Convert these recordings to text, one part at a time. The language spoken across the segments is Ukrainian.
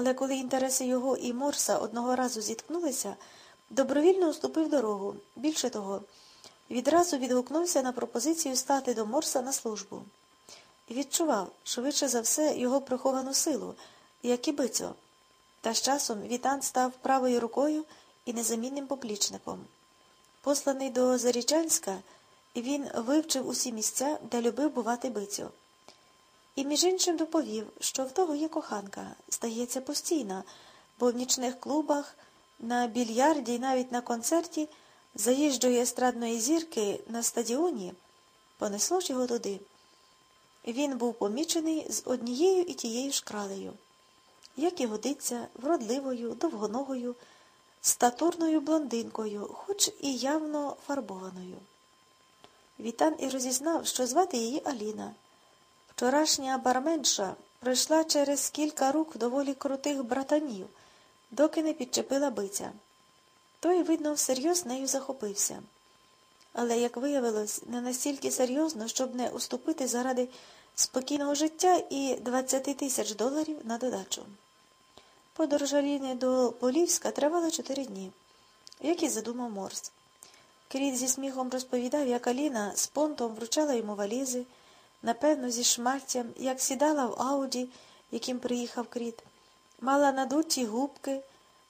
Але коли інтереси його і Морса одного разу зіткнулися, добровільно уступив дорогу. Більше того, відразу відгукнувся на пропозицію стати до Морса на службу. Відчував, швидше за все, його приховану силу, як і бицьо. Та з часом Вітан став правою рукою і незамінним поплічником. Посланий до Зарічанська, він вивчив усі місця, де любив бувати бицьо. І між іншим доповів, що в того є коханка, стається постійна, бо в нічних клубах, на більярді і навіть на концерті заїжджої естрадної зірки на стадіоні, понесло ж його туди. Він був помічений з однією і тією ж кралею, як і годиться, вродливою, довгоногою, статурною блондинкою, хоч і явно фарбованою. Вітан і розізнав, що звати її Аліна. Вчорашня барменша пройшла через кілька рук доволі крутих братанів, доки не підчепила биця. Той, видно, всерйоз нею захопився. Але, як виявилось, не настільки серйозно, щоб не уступити заради спокійного життя і 20 тисяч доларів на додачу. Подорож Аліни до Полівська тривала чотири дні, як і задумав Морс. Кріт зі сміхом розповідав, як Аліна з понтом вручала йому валізи, напевно, зі шматтям, як сідала в ауді, яким приїхав кріт, мала надуті губки,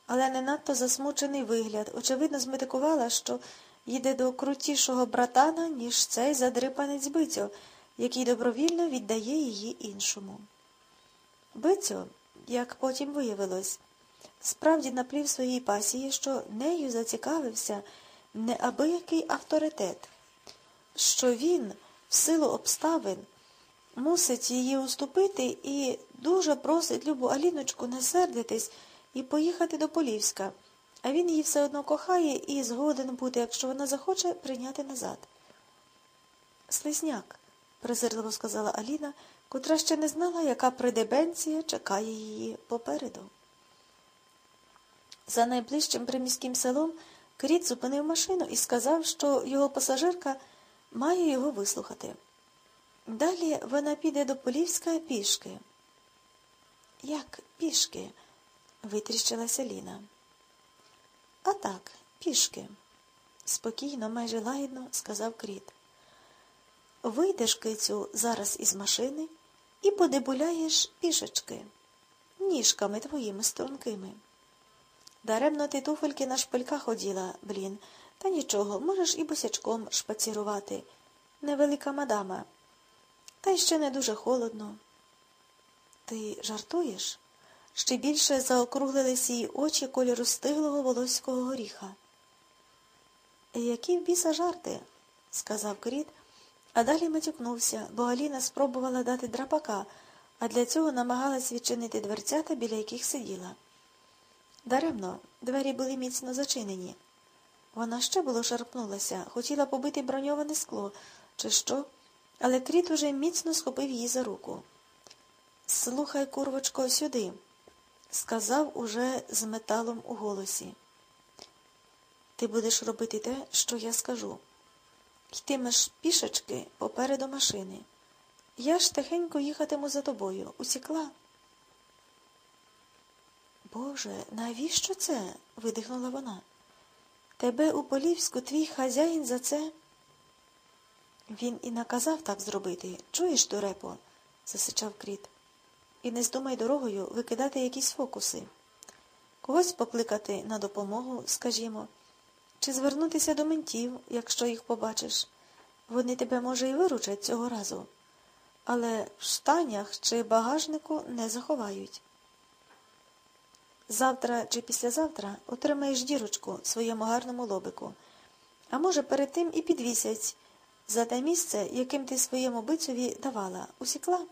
але не надто засмучений вигляд. Очевидно, зметикувала, що їде до крутішого братана, ніж цей задрипанець Бицьо, який добровільно віддає її іншому. Бицьо, як потім виявилось, справді наплів своїй пасії, що нею зацікавився неабиякий авторитет, що він, в силу обставин, мусить її уступити і дуже просить любу Аліночку не сердитись і поїхати до Полівська, а він її все одно кохає і згоден бути, якщо вона захоче прийняти назад. Слизняк, презирливо сказала Аліна, котра ще не знала, яка придебенція чекає її попереду. За найближчим приміським селом Кріт зупинив машину і сказав, що його пасажирка має його вислухати. Далі вона піде до Полівська пішки. Як пішки? витріщилася Ліна. А так, пішки, спокійно, майже лагідно сказав Кріт. Вийдеш, кицю, зараз із машини і подебуляєш пішечки, ніжками твоїми стрункими. Даремно ти туфельки на шпильках ходіла, блін, та нічого, можеш і босячком шпацірувати. Невелика мадама. Та й ще не дуже холодно. Ти жартуєш? Ще більше заокруглились її очі кольору стиглого волоського горіха. Які в біса жарти, сказав Кріт, а далі матюкнувся, бо Аліна спробувала дати драпака, а для цього намагалась відчинити дверцята, біля яких сиділа. Даремно, двері були міцно зачинені. Вона ще було шарпнулася, хотіла побити броньоване скло, чи що, але кріт уже міцно схопив її за руку. Слухай, курвочко, сюди, сказав уже з металом у голосі. Ти будеш робити те, що я скажу. Йтимеш пішечки попереду машини. Я ж тихенько їхатиму за тобою. Усікла. Боже, навіщо це? видихнула вона. Тебе у Полівську твій хазяїн за це? Він і наказав так зробити. Чуєш, дурепо? засичав кріт. І не здумай дорогою викидати якісь фокуси. Когось покликати на допомогу, скажімо, чи звернутися до ментів, якщо їх побачиш. Вони тебе, може, і виручать цього разу, але в штанях чи багажнику не заховають. Завтра чи післязавтра отримаєш дірочку своєму гарному лобику, а може, перед тим і підвісять за те місце, яким ти своєму бицеві давала, усікла.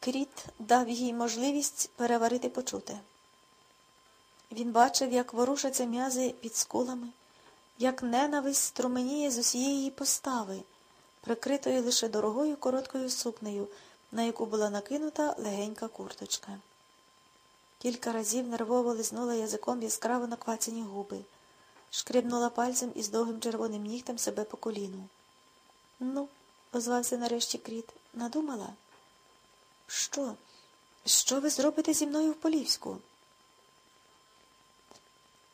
Кріт дав їй можливість переварити почуте. Він бачив, як ворушаться м'язи під скулами, як ненависть струменіє з усієї постави, прикритою лише дорогою короткою сукнею, на яку була накинута легенька курточка. Кілька разів нервово лизнула язиком яскраво наквацені губи, шкрибнула пальцем із довгим червоним нігтем себе по коліну. Ну, озвався нарешті кріт, надумала? Що? Що ви зробите зі мною в Полівську?